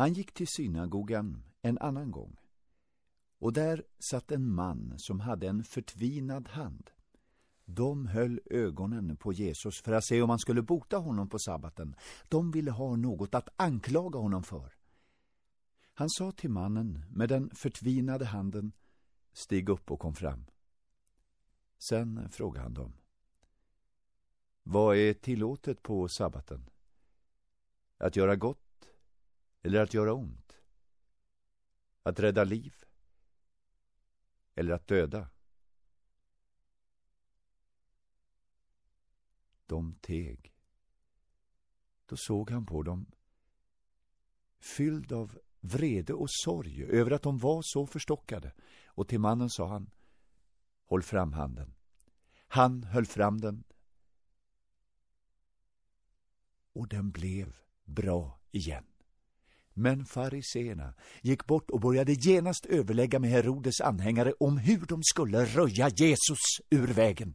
Han gick till synagogan en annan gång och där satt en man som hade en förtvinad hand. De höll ögonen på Jesus för att se om han skulle bota honom på sabbaten. De ville ha något att anklaga honom för. Han sa till mannen med den förtvinade handen, stig upp och kom fram. Sen frågade han dem. Vad är tillåtet på sabbaten? Att göra gott eller att göra ont? Att rädda liv eller att döda? De teg. Då såg han på dem, fylld av vrede och sorg över att de var så förstockade, och till mannen sa han, håll fram handen. Han höll fram den, och den blev bra igen. Men fariseerna gick bort och började genast överlägga med Herodes anhängare om hur de skulle röja Jesus ur vägen.